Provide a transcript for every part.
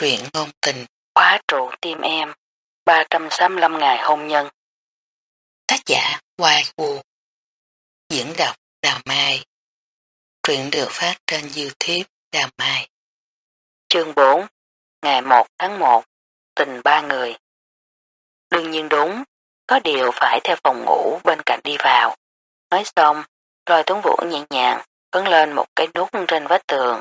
Truyện ngôn tình Khóa trụ tim em 365 ngày hôn nhân. Tác giả Hoài Vũ Diễn đọc Đào Mai. Truyện được phát trên Youtube Đào Mai. Chương 4 Ngày 1 tháng 1 Tình ba người. Đương nhiên đúng, Có điều phải theo phòng ngủ bên cạnh đi vào. Nói xong rồi tuấn vũ nhẹ nhàng Vấn lên một cái nút trên vách tường.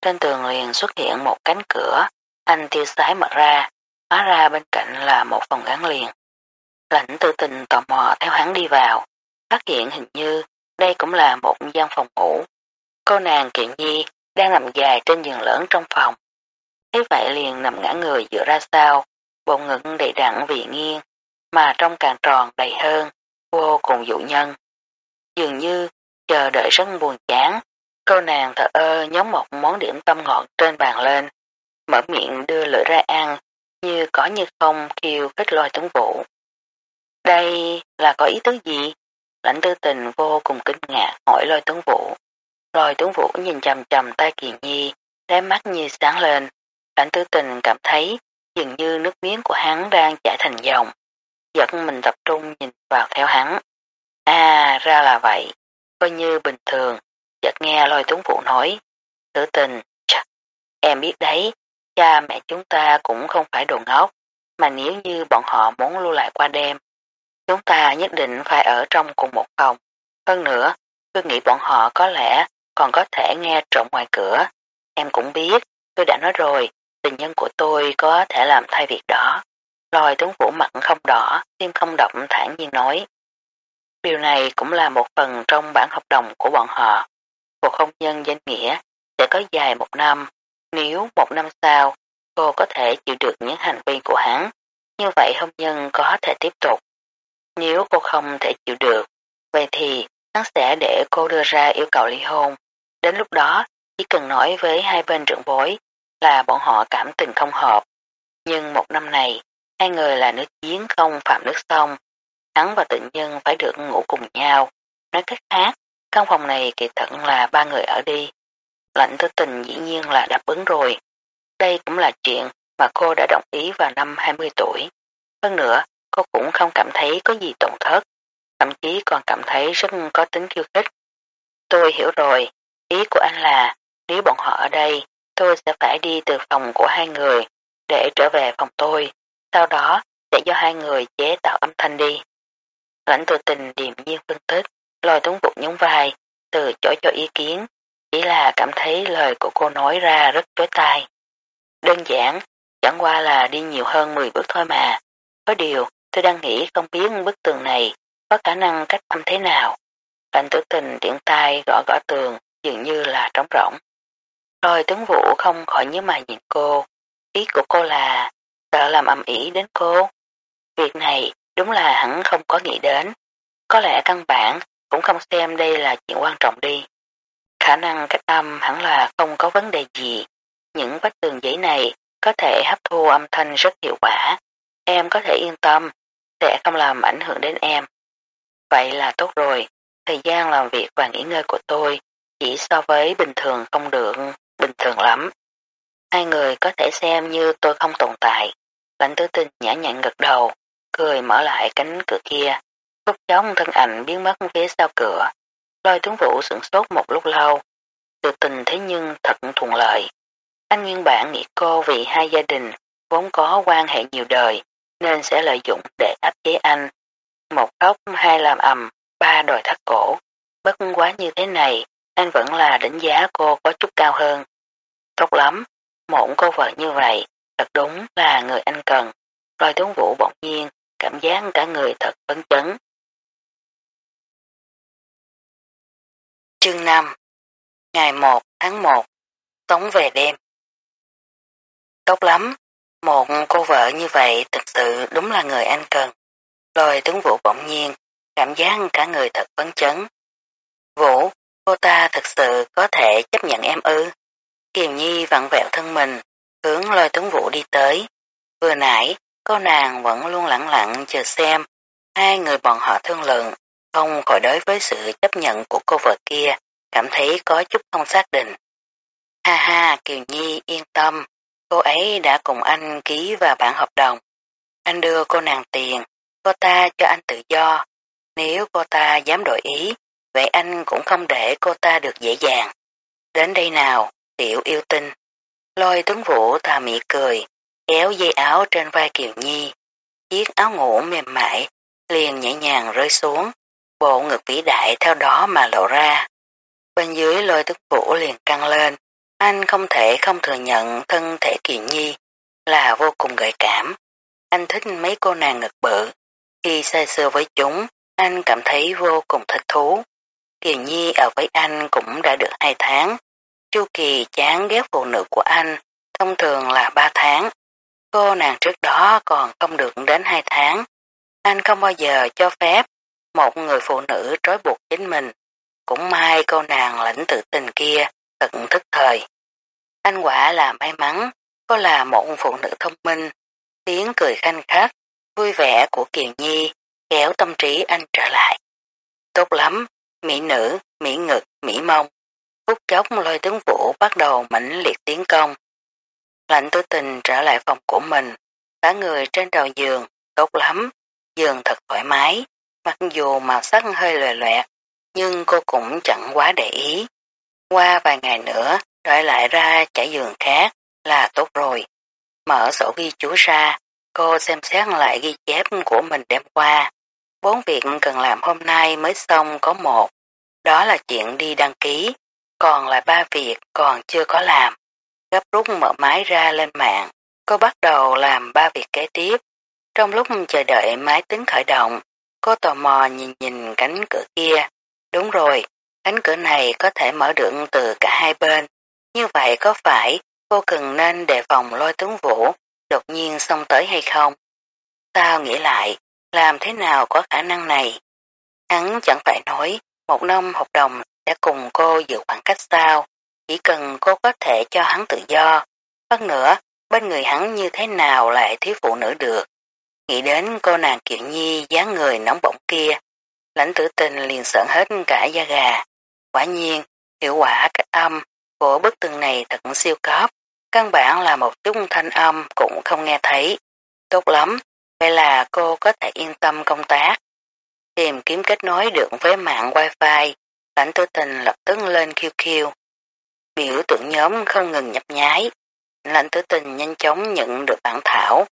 Trên tường liền xuất hiện một cánh cửa anh tiêu sái mở ra, hóa ra bên cạnh là một phòng gắn liền. Lãnh tư tình tò mò theo hắn đi vào, phát hiện hình như đây cũng là một gian phòng ngủ. Cô nàng kiện nhi đang nằm dài trên giường lớn trong phòng. Thế vậy liền nằm ngã người dựa ra sau, bộ ngực đầy đặn vì nghiêng, mà trong càng tròn đầy hơn, vô cùng dụ nhân. Dường như chờ đợi rất buồn chán, cô nàng thở ơ nhóm một món điểm tâm ngọt trên bàn lên, mở miệng đưa lưỡi ra ăn, như có như không kêu khích loài tuấn vũ. Đây là có ý tứ gì? Lãnh tư tình vô cùng kinh ngạc hỏi lôi tuấn vũ. Lôi tuấn vũ nhìn chầm chầm tay kiền nhi, đáy mắt như sáng lên. Lãnh tư tình cảm thấy dường như nước miếng của hắn đang chảy thành dòng. Giật mình tập trung nhìn vào theo hắn. À, ra là vậy. Coi như bình thường, chợt nghe lôi tuấn vũ nói. Tử tình, chắc, em biết đấy, Cha mẹ chúng ta cũng không phải đồ ngốc, mà nếu như bọn họ muốn lưu lại qua đêm, chúng ta nhất định phải ở trong cùng một phòng. Hơn nữa, tôi nghĩ bọn họ có lẽ còn có thể nghe trộm ngoài cửa. Em cũng biết, tôi đã nói rồi, tình nhân của tôi có thể làm thay việc đó. Lòi tướng vũ mặn không đỏ, tim không động thản nhiên nói. Điều này cũng là một phần trong bản hợp đồng của bọn họ. Cuộc hôn nhân danh nghĩa sẽ có dài một năm, nếu một năm sau, cô có thể chịu được những hành vi của hắn, như vậy hôn nhân có thể tiếp tục. Nếu cô không thể chịu được, vậy thì hắn sẽ để cô đưa ra yêu cầu ly hôn. Đến lúc đó, chỉ cần nói với hai bên trưởng bối là bọn họ cảm tình không hợp. Nhưng một năm này, hai người là nước chiến không phạm nước sông. Hắn và tự nhân phải được ngủ cùng nhau. Nói cách khác, căn phòng này kỳ thận là ba người ở đi. Lạnh tư tình dĩ nhiên là đáp ứng rồi. Đây cũng là chuyện mà cô đã đồng ý vào năm 20 tuổi. Hơn nữa, cô cũng không cảm thấy có gì tổn thất, thậm chí còn cảm thấy rất có tính khiêu khích. Tôi hiểu rồi, ý của anh là nếu bọn họ ở đây, tôi sẽ phải đi từ phòng của hai người để trở về phòng tôi, sau đó sẽ do hai người chế tạo âm thanh đi. Lãnh tự tình điềm nhiên phân tích, lôi tuấn vụ nhúng vai, từ chỗ cho ý kiến, chỉ là cảm thấy lời của cô nói ra rất chối tai. Đơn giản, chẳng qua là đi nhiều hơn 10 bước thôi mà. Có điều, tôi đang nghĩ không biết bức tường này có khả năng cách âm thế nào. Lạnh tử tình tiện tay gõ gõ tường dường như là trống rỗng. Rồi tướng vũ không khỏi nhớ mày nhìn cô. Ý của cô là sợ làm âm ỉ đến cô. Việc này đúng là hẳn không có nghĩ đến. Có lẽ căn bản cũng không xem đây là chuyện quan trọng đi. Khả năng cách âm hẳn là không có vấn đề gì. Những vách tường giấy này có thể hấp thu âm thanh rất hiệu quả. Em có thể yên tâm, sẽ không làm ảnh hưởng đến em. Vậy là tốt rồi, thời gian làm việc và nghỉ ngơi của tôi chỉ so với bình thường không được, bình thường lắm. Hai người có thể xem như tôi không tồn tại. Lãnh tứ tinh nhã nhặn gật đầu, cười mở lại cánh cửa kia. Phút chóng thân ảnh biến mất phía sau cửa. Lôi tướng vũ sửng sốt một lúc lâu. Sự tình thế nhưng thật thuận lợi. Anh nguyên bản nghĩ cô vì hai gia đình vốn có quan hệ nhiều đời nên sẽ lợi dụng để áp chế anh. Một khóc hai làm ầm, ba đòi thắt cổ. Bất quá như thế này, anh vẫn là đánh giá cô có chút cao hơn. Tốt lắm, một cô vợ như vậy, thật đúng là người anh cần. Lôi tướng vũ bỗng nhiên, cảm giác cả người thật phấn chấn. Chương 5 Ngày 1 tháng 1 Sống về đêm Tốt lắm, một cô vợ như vậy thực sự đúng là người anh cần. Lôi tướng vũ bỗng nhiên, cảm giác cả người thật phấn chấn. Vũ, cô ta thực sự có thể chấp nhận em ư. Kiều Nhi vặn vẹo thân mình, hướng lôi tướng vũ đi tới. Vừa nãy, cô nàng vẫn luôn lặng lặng chờ xem hai người bọn họ thương lượng, không khỏi đối với sự chấp nhận của cô vợ kia, cảm thấy có chút không xác định. Ha ha, Kiều Nhi yên tâm, Cô ấy đã cùng anh ký vào bản hợp đồng. Anh đưa cô nàng tiền, cô ta cho anh tự do. Nếu cô ta dám đổi ý, vậy anh cũng không để cô ta được dễ dàng. Đến đây nào, tiểu yêu tinh. Lôi tuấn vũ tà mị cười, kéo dây áo trên vai Kiều Nhi. Chiếc áo ngủ mềm mại, liền nhẹ nhàng rơi xuống, bộ ngực vĩ đại theo đó mà lộ ra. Bên dưới lôi tức vũ liền căng lên, anh không thể không thừa nhận thân thể Kiều Nhi là vô cùng gợi cảm. Anh thích mấy cô nàng ngực bự. Khi say sưa với chúng, anh cảm thấy vô cùng thích thú. Kiều Nhi ở với anh cũng đã được hai tháng. Chu kỳ chán ghét phụ nữ của anh, thông thường là ba tháng. Cô nàng trước đó còn không được đến hai tháng. Anh không bao giờ cho phép một người phụ nữ trói buộc chính mình. Cũng may cô nàng lãnh tự tình kia thật thức thời. Anh quả là may mắn, có là một phụ nữ thông minh, tiếng cười khanh khách, vui vẻ của Kiều Nhi, kéo tâm trí anh trở lại. Tốt lắm, mỹ nữ, mỹ ngực, mỹ mông. Phút chốc lôi tướng vũ bắt đầu mãnh liệt tiến công. Lạnh tối tình trở lại phòng của mình, cả người trên đầu giường, tốt lắm, giường thật thoải mái, mặc dù màu sắc hơi lòe loẹt, nhưng cô cũng chẳng quá để ý. Qua vài ngày nữa, đợi lại ra trải giường khác là tốt rồi. Mở sổ ghi chú ra, cô xem xét lại ghi chép của mình đêm qua. Bốn việc cần làm hôm nay mới xong có một, đó là chuyện đi đăng ký, còn lại ba việc còn chưa có làm. Gấp rút mở máy ra lên mạng, cô bắt đầu làm ba việc kế tiếp. Trong lúc chờ đợi máy tính khởi động, cô tò mò nhìn nhìn cánh cửa kia. Đúng rồi, cánh cửa này có thể mở được từ cả hai bên. Như vậy có phải cô cần nên đề phòng lôi tướng vũ đột nhiên xông tới hay không? Sao nghĩ lại, làm thế nào có khả năng này? Hắn chẳng phải nói một năm hợp đồng sẽ cùng cô giữ khoảng cách sao, chỉ cần cô có thể cho hắn tự do. Hơn nữa, bên người hắn như thế nào lại thiếu phụ nữ được. Nghĩ đến cô nàng Kiều Nhi dáng người nóng bỏng kia, lãnh tử tình liền sợn hết cả da gà. Quả nhiên, hiệu quả cách âm của bức tường này thật siêu cấp, căn bản là một chút thanh âm cũng không nghe thấy. Tốt lắm, vậy là cô có thể yên tâm công tác. Tìm kiếm kết nối được với mạng wifi, lãnh tử tình lập tức lên QQ. Biểu tượng nhóm không ngừng nhập nhái. Lãnh tử tình nhanh chóng nhận được bản thảo.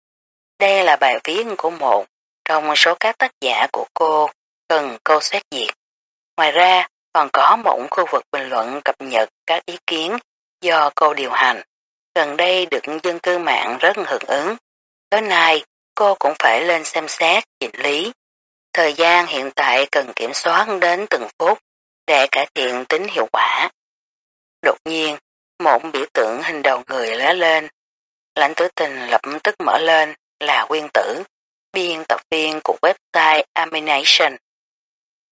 Đây là bài viết của một trong số các tác giả của cô cần cô xét duyệt. Ngoài ra, còn có một khu vực bình luận cập nhật các ý kiến do cô điều hành. Gần đây được dân cư mạng rất hưởng ứng. Tới nay, cô cũng phải lên xem xét, chỉnh lý. Thời gian hiện tại cần kiểm soát đến từng phút để cải thiện tính hiệu quả. Đột nhiên, một biểu tượng hình đầu người lóe lên. Lãnh tử tình lập tức mở lên là quyên tử, biên tập viên của website Amination.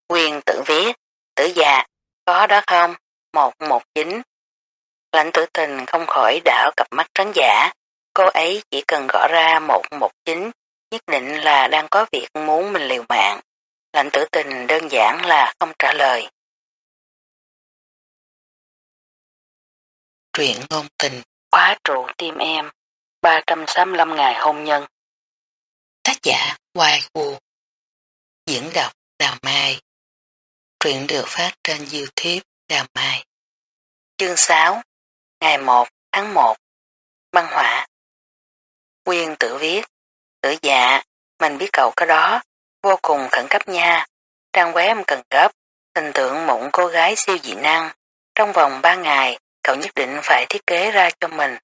Quyên tử viết, tử già, có đó không? 119. Lãnh tử tình không khỏi đảo cặp mắt trắng giả. Cô ấy chỉ cần gõ ra 119, nhất định là đang có việc muốn mình liều mạng. Lãnh tử tình đơn giản là không trả lời. Truyện ngôn tình Khóa trụ tim em 365 ngày hôn nhân Tác giả Hoài Vũ Diễn đọc Đào Mai Truyện được phát trên Youtube Đào Mai. Chương 6 Ngày 1 tháng 1 Băng hỏa Quyên tự viết Tử dạ, mình biết cậu có đó vô cùng khẩn cấp nha. Trang web cần gấp hình tượng mụn cô gái siêu dị năng. Trong vòng 3 ngày, cậu nhất định phải thiết kế ra cho mình.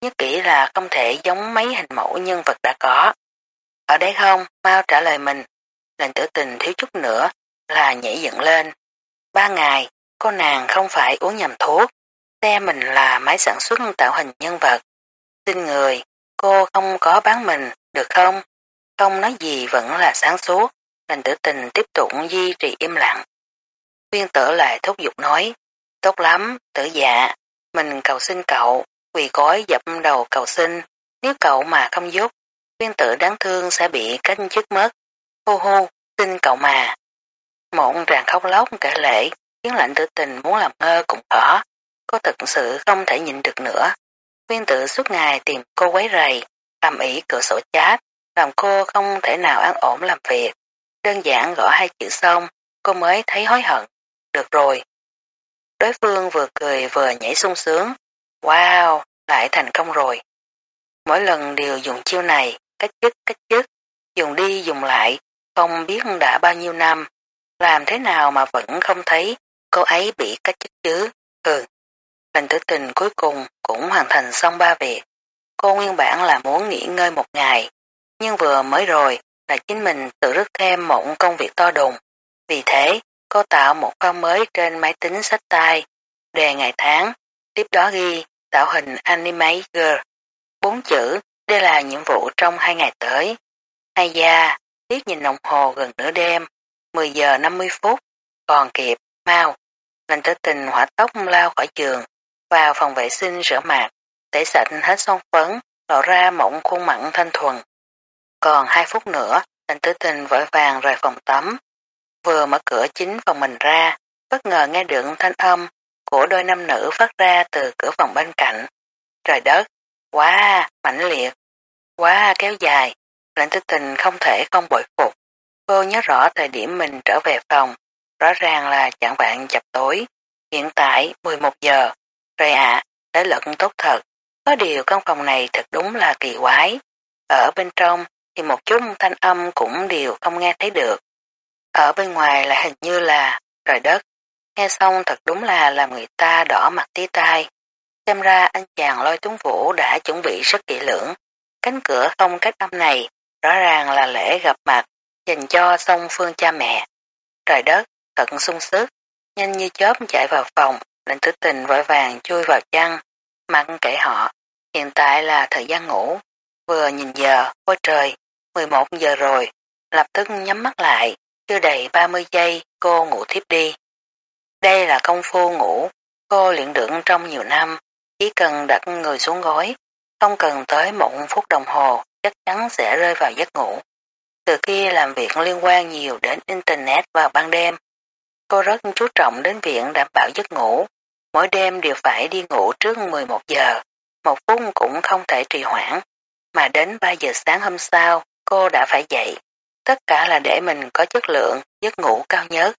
Nhất kỹ là không thể giống mấy hình mẫu nhân vật đã có. Ở đây không, mau trả lời mình. Lệnh tử tình thiếu chút nữa là nhảy dựng lên. Ba ngày, cô nàng không phải uống nhầm thuốc, xe mình là máy sản xuất tạo hình nhân vật. Xin người, cô không có bán mình, được không? Không nói gì vẫn là sáng suốt, lệnh tử tình tiếp tục duy trì im lặng. Quyên tử lại thúc giục nói, tốt lắm, tử dạ, mình cầu xin cậu, quỳ gối dập đầu cầu xin, nếu cậu mà không giúp, quyên tử đáng thương sẽ bị cách chức mất. Hô hô, xin cậu mà. Mộng ràng khóc lóc kể lệ, khiến lạnh tử tình muốn làm ngơ cũng khó. Cô thực sự không thể nhịn được nữa. viên tử suốt ngày tìm cô quấy rầy, làm ý cửa sổ chát, làm cô không thể nào an ổn làm việc. Đơn giản gõ hai chữ xong, cô mới thấy hối hận. Được rồi. Đối phương vừa cười vừa nhảy sung sướng. Wow, lại thành công rồi. Mỗi lần đều dùng chiêu này, cách chức cách chức, dùng đi dùng lại, không biết đã bao nhiêu năm. Làm thế nào mà vẫn không thấy cô ấy bị cách chức chứ? Ừ. Lần tử tình cuối cùng cũng hoàn thành xong ba việc. Cô nguyên bản là muốn nghỉ ngơi một ngày, nhưng vừa mới rồi là chính mình tự rước thêm một công việc to đùng. Vì thế, cô tạo một file mới trên máy tính sách tay, đề ngày tháng, tiếp đó ghi tạo hình anime Girl. Bốn chữ, đây là nhiệm vụ trong hai ngày tới. Hai gia, tiếc nhìn đồng hồ gần nửa đêm, 10 giờ 50 phút, còn kịp, mau. Lành tử tình hỏa tốc lao khỏi giường, vào phòng vệ sinh rửa mặt, tẩy sạch hết son phấn, lộ ra mộng khuôn mặn thanh thuần. Còn hai phút nữa, lành tử tình vội vàng rời phòng tắm. Vừa mở cửa chính phòng mình ra, bất ngờ nghe được thanh âm của đôi nam nữ phát ra từ cửa phòng bên cạnh. Trời đất, quá, mãnh liệt, quá kéo dài, lệnh tư tình không thể không bội phục. Cô nhớ rõ thời điểm mình trở về phòng, rõ ràng là chẳng vạn chập tối. Hiện tại 11 giờ, rồi ạ, à, thể lực tốt thật. Có điều căn phòng này thật đúng là kỳ quái. Ở bên trong thì một chút thanh âm cũng đều không nghe thấy được. Ở bên ngoài là hình như là trời đất. Nghe xong thật đúng là làm người ta đỏ mặt tí tai. Xem ra anh chàng lôi tuấn vũ đã chuẩn bị rất kỹ lưỡng. Cánh cửa không cách âm này rõ ràng là lễ gặp mặt dành cho song phương cha mẹ. Trời đất, thật sung sức, nhanh như chớp chạy vào phòng, lệnh tử tình vội vàng chui vào chăn, mặn kệ họ. Hiện tại là thời gian ngủ, vừa nhìn giờ, ôi trời, 11 giờ rồi, lập tức nhắm mắt lại, chưa đầy 30 giây cô ngủ thiếp đi. Đây là công phu ngủ, cô luyện được trong nhiều năm, chỉ cần đặt người xuống gối, không cần tới một phút đồng hồ, chắc chắn sẽ rơi vào giấc ngủ. Từ khi làm việc liên quan nhiều đến Internet vào ban đêm, cô rất chú trọng đến việc đảm bảo giấc ngủ. Mỗi đêm đều phải đi ngủ trước 11 giờ, một phút cũng không thể trì hoãn. Mà đến 3 giờ sáng hôm sau, cô đã phải dậy. Tất cả là để mình có chất lượng, giấc ngủ cao nhất,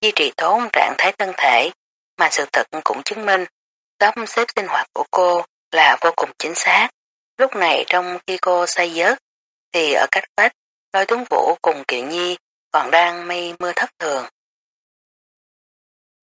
duy trì tốt trạng thái thân thể, mà sự thật cũng chứng minh sắp xếp sinh hoạt của cô là vô cùng chính xác. Lúc này trong khi cô say giấc, thì ở cách vách, lôi tuấn vũ cùng Kiều Nhi còn đang mây mưa thất thường.